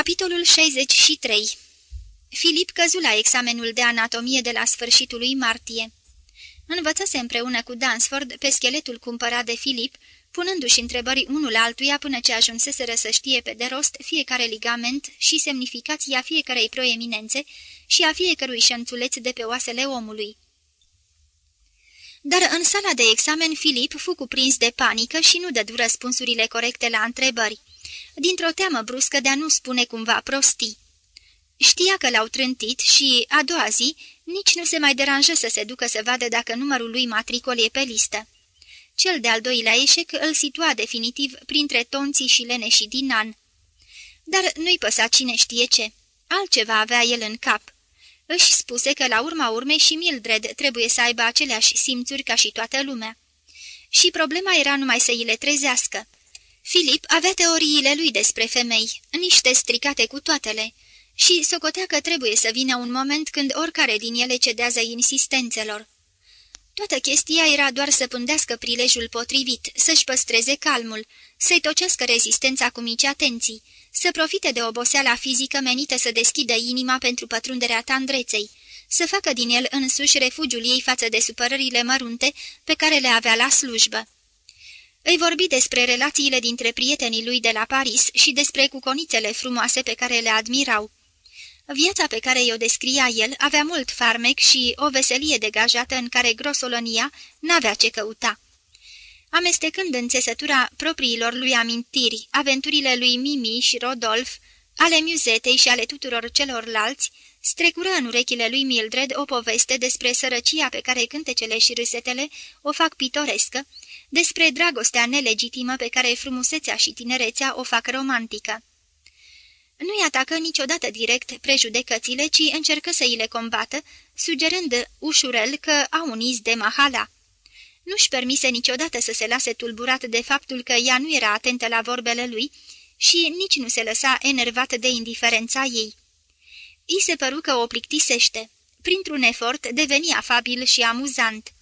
Capitolul 63 Filip căzu la examenul de anatomie de la sfârșitul lui martie. Învățase împreună cu Dansford pe scheletul cumpărat de Filip, punându-și întrebări unul altuia până ce ajunseseră să știe pe de rost fiecare ligament și semnificația fiecarei proeminențe și a fiecărui șănțuleț de pe oasele omului. Dar în sala de examen Filip fu cuprins de panică și nu dădu răspunsurile corecte la întrebări, dintr-o teamă bruscă de a nu spune cumva prostii. Știa că l-au trântit și, a doua zi, nici nu se mai deranjă să se ducă să vadă dacă numărul lui matricol e pe listă. Cel de-al doilea eșec îl situa definitiv printre tonții și leneșii din an. Dar nu-i păsa cine știe ce. Altceva avea el în cap. Își spuse că la urma urmei și Mildred trebuie să aibă aceleași simțuri ca și toată lumea. Și problema era numai să îi le trezească. Filip avea teoriile lui despre femei, niște stricate cu toatele, și socotea că trebuie să vină un moment când oricare din ele cedează insistențelor. Toată chestia era doar să pândească prilejul potrivit, să-și păstreze calmul, să-i tocească rezistența cu mici atenții, să profite de oboseala fizică menită să deschidă inima pentru pătrunderea tandreței, să facă din el însuși refugiul ei față de supărările mărunte pe care le avea la slujbă. Îi vorbi despre relațiile dintre prietenii lui de la Paris și despre cuconițele frumoase pe care le admirau. Viața pe care i-o descria el avea mult farmec și o veselie degajată în care grosolonia n-avea ce căuta. Amestecând în țesătura propriilor lui amintiri, aventurile lui Mimi și Rodolf, ale muzetei și ale tuturor celorlalți, strecură în urechile lui Mildred o poveste despre sărăcia pe care cântecele și râsetele o fac pitorescă, despre dragostea nelegitimă pe care frumusețea și tinerețea o fac romantică. Nu-i atacă niciodată direct prejudecățile, ci încercă să îi le combată, sugerând ușurel că au un iz de mahala. Nu-și permise niciodată să se lase tulburat de faptul că ea nu era atentă la vorbele lui și nici nu se lăsa enervat de indiferența ei. I se păru că o plictisește. Printr-un efort deveni afabil și amuzant.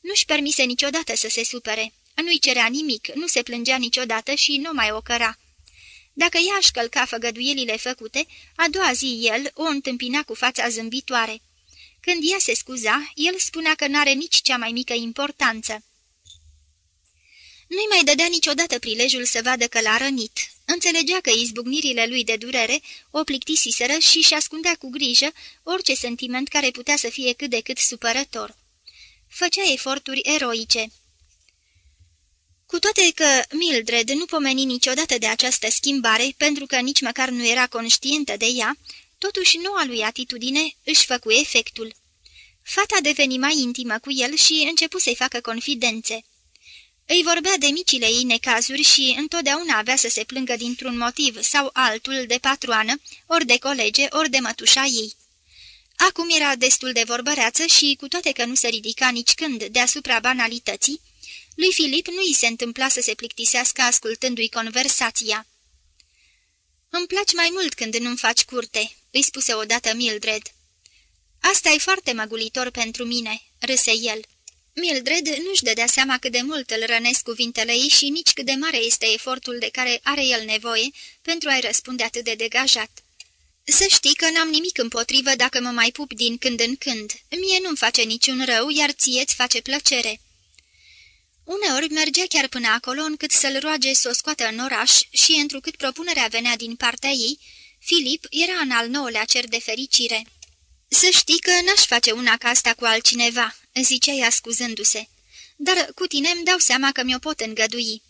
Nu-și permise niciodată să se supere. Nu-i cerea nimic, nu se plângea niciodată și nu mai o căra. Dacă ea își călca făgăduielile făcute, a doua zi el o întâmpina cu fața zâmbitoare. Când ea se scuza, el spunea că n-are nici cea mai mică importanță. Nu-i mai dădea niciodată prilejul să vadă că l-a rănit. Înțelegea că izbucnirile lui de durere o plictisiseră și-și ascundea cu grijă orice sentiment care putea să fie cât de cât supărător. Făcea eforturi eroice. Cu toate că Mildred nu pomeni niciodată de această schimbare, pentru că nici măcar nu era conștientă de ea, totuși noua lui atitudine își făcu efectul. Fata deveni mai intimă cu el și începu să-i facă confidențe. Îi vorbea de micile ei necazuri și întotdeauna avea să se plângă dintr-un motiv sau altul de patroană, ori de colege, ori de mătușa ei. Acum era destul de vorbăreață și, cu toate că nu se ridica nici când deasupra banalității, lui Filip nu i se întâmpla să se plictisească ascultându-i conversația. Îmi place mai mult când nu-mi faci curte," îi spuse odată Mildred. Asta e foarte măgulitor pentru mine," râse el. Mildred nu-și dădea seama cât de mult îl rănesc cuvintele ei și nici cât de mare este efortul de care are el nevoie pentru a-i răspunde atât de degajat. Să știi că n-am nimic împotrivă dacă mă mai pup din când în când. Mie nu-mi face niciun rău, iar ție-ți face plăcere." Uneori mergea chiar până acolo încât să-l roage să o scoată în oraș și, întrucât propunerea venea din partea ei, Filip era în al nouălea cer de fericire. Să știi că n-aș face una ca asta cu altcineva," zicea ea scuzându-se, dar cu tine îmi dau seama că mi-o pot îngădui."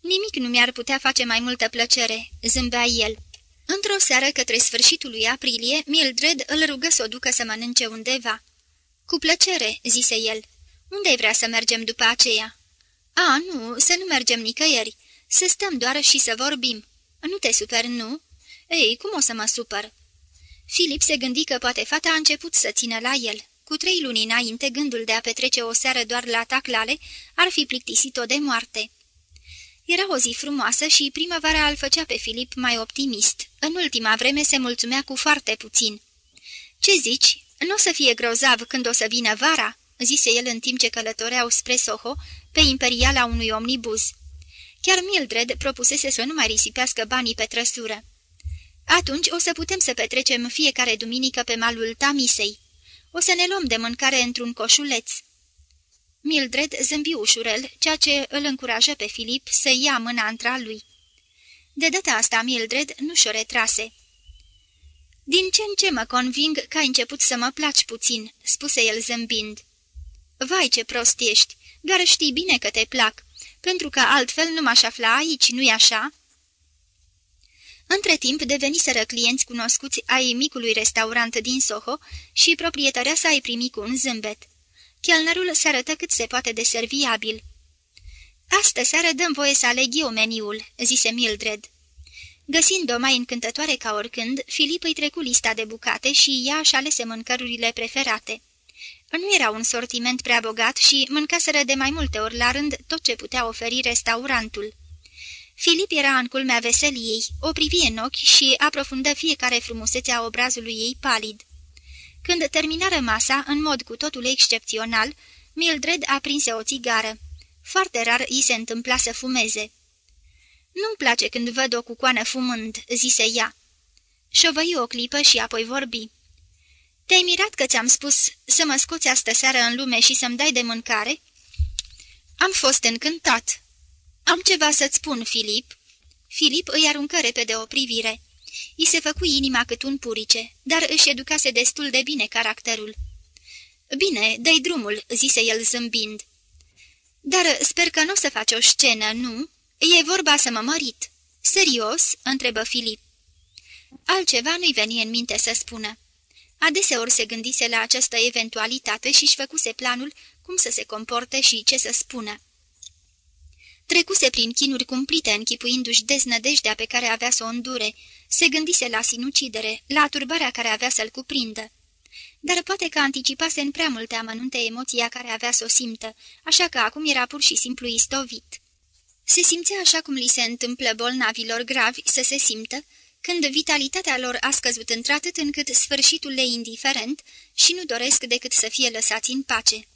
Nimic nu mi-ar putea face mai multă plăcere," zâmbea el. Într-o seară către sfârșitul lui aprilie, Mildred îl rugă să o ducă să mănânce undeva. Cu plăcere," zise el. Unde vrea să mergem după aceea?" A, nu, să nu mergem nicăieri. Să stăm doar și să vorbim. Nu te super, nu?" Ei, cum o să mă supăr?" Filip se gândi că poate fata a început să țină la el. Cu trei luni înainte, gândul de a petrece o seară doar la taclale ar fi plictisit-o de moarte. Era o zi frumoasă și primăvara îl făcea pe Filip mai optimist. În ultima vreme se mulțumea cu foarte puțin. Ce zici? Nu o să fie grozav când o să vină vara?" zise el în timp ce călătoreau spre Soho, pe imperiala unui omnibuz. Chiar Mildred propusese să nu mai risipească banii pe trăsură. Atunci o să putem să petrecem fiecare duminică pe malul Tamisei. O să ne luăm de mâncare într-un coșuleț." Mildred zâmbi ușurel, ceea ce îl încurajă pe Filip să ia mâna între lui. De data asta Mildred nu și-o retrase. Din ce în ce mă conving că ai început să mă placi puțin," spuse el zâmbind. Vai ce prost ești, dar știi bine că te plac, pentru că altfel nu m-aș afla aici, nu-i așa?" Între timp deveniseră clienți cunoscuți ai micului restaurant din Soho și proprietarea sa îi primi cu un zâmbet. Chelnerul se arătă cât se poate de serviabil. Astă seară dăm voie să aleg eu meniul," zise Mildred. Găsind-o mai încântătoare ca oricând, Filip îi trecu lista de bucate și ea și alese mâncărurile preferate. Nu era un sortiment prea bogat și mâncaseră de mai multe ori la rând tot ce putea oferi restaurantul. Filip era în culmea veseliei, o privi în ochi și aprofundă fiecare frumusețe a obrazului ei palid. Când terminară masa, în mod cu totul excepțional, Mildred aprinse o țigară. Foarte rar îi se întâmpla să fumeze. Nu-mi place când văd o cucoană fumând," zise ea. Șovăi o clipă și apoi vorbi. Te-ai mirat că ți-am spus să mă scoți astă seară în lume și să-mi dai de mâncare?" Am fost încântat." Am ceva să-ți spun, Filip." Filip îi aruncă repede o privire. I se făcu inima cât un purice, dar își educase destul de bine caracterul. Bine, dă drumul," zise el zâmbind. Dar sper că nu o să faci o scenă, nu? E vorba să mă mărit." Serios?" întrebă Filip. Altceva nu-i veni în minte să spună. Adeseori se gândise la această eventualitate și-și făcuse planul cum să se comporte și ce să spună. Trecuse prin chinuri cumplite, închipuindu-și deznădejdea pe care avea să o îndure. Se gândise la sinucidere, la turbarea care avea să-l cuprindă. Dar poate că anticipase în prea multe amănunte emoția care avea să o simtă, așa că acum era pur și simplu istovit. Se simțea așa cum li se întâmplă bolnavilor gravi să se simtă, când vitalitatea lor a scăzut într-atât încât sfârșitul le indiferent și nu doresc decât să fie lăsați în pace.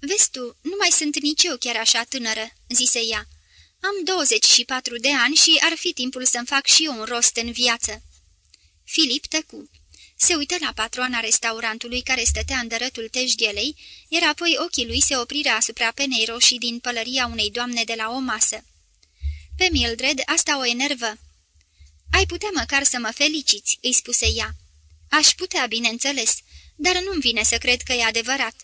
Vezi tu, nu mai sunt nici eu chiar așa tânără," zise ea. Am 24 de ani și ar fi timpul să-mi fac și eu un rost în viață." Filip tăcu. Se uită la patroana restaurantului care stătea în dărătul teșghelei, iar apoi ochii lui se opriră asupra penei roșii din pălăria unei doamne de la o masă. Pe Mildred asta o enervă. Ai putea măcar să mă feliciți," îi spuse ea. Aș putea, bineînțeles, dar nu-mi vine să cred că e adevărat.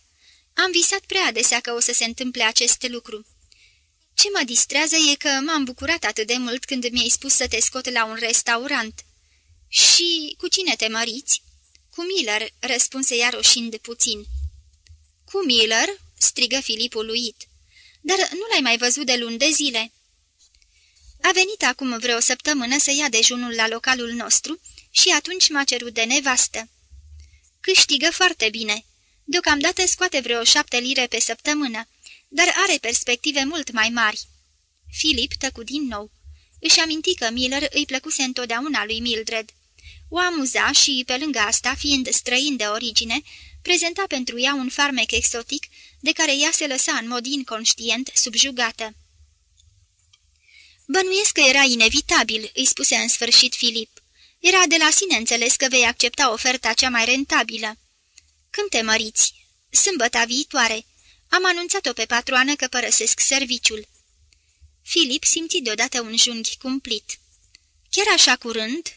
Am visat prea adesea că o să se întâmple acest lucru. Ce mă distrează e că m-am bucurat atât de mult când mi-ai spus să te scot la un restaurant. Și cu cine te măriți?" Cu Miller," răspunse ea roșind puțin. Cu Miller?" strigă Filip uluit. Dar nu l-ai mai văzut de luni de zile." A venit acum vreo săptămână să ia dejunul la localul nostru și atunci m-a cerut de nevastă. Câștigă foarte bine. Deocamdată scoate vreo șapte lire pe săptămână, dar are perspective mult mai mari. Filip tăcu din nou. Își aminti că Miller îi plăcuse întotdeauna lui Mildred. O amuza și, pe lângă asta, fiind străin de origine, prezenta pentru ea un farmec exotic de care ea se lăsa în mod inconștient subjugată. Bănuiesc că era inevitabil," îi spuse în sfârșit Filip. Era de la sine înțeles că vei accepta oferta cea mai rentabilă." Când te măriți?" Sâmbăta viitoare. Am anunțat-o pe patroană că părăsesc serviciul." Filip simți deodată un junghi cumplit. Chiar așa curând?"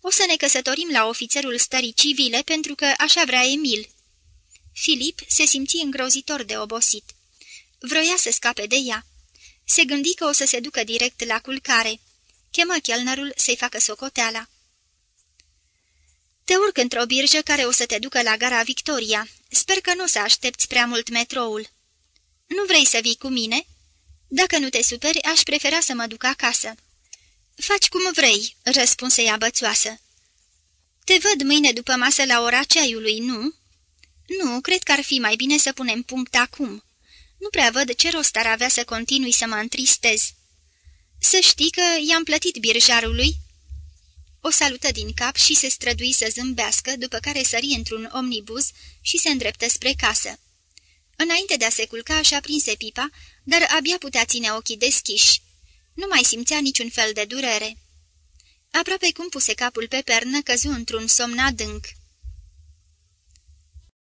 O să ne căsătorim la ofițerul stării civile pentru că așa vrea Emil." Filip se simți îngrozitor de obosit. Vroia să scape de ea. Se gândi că o să se ducă direct la culcare. Chemă chelnerul să-i facă socoteala. Te urc într-o birjă care o să te ducă la gara Victoria. Sper că nu o să aștepți prea mult metroul. Nu vrei să vii cu mine? Dacă nu te superi, aș prefera să mă duc acasă." Faci cum vrei," răspunse ea bățoasă. Te văd mâine după masă la ora ceaiului, nu?" Nu, cred că ar fi mai bine să punem punct acum. Nu prea văd ce rost ar avea să continui să mă întristez." Să știi că i-am plătit birjarului." O salută din cap și se strădui să zâmbească, după care sări într-un omnibuz și se îndreptă spre casă. Înainte de a se culca, și-a prinse pipa, dar abia putea ține ochii deschiși. Nu mai simțea niciun fel de durere. Aproape cum puse capul pe pernă, căzu într-un somn adânc.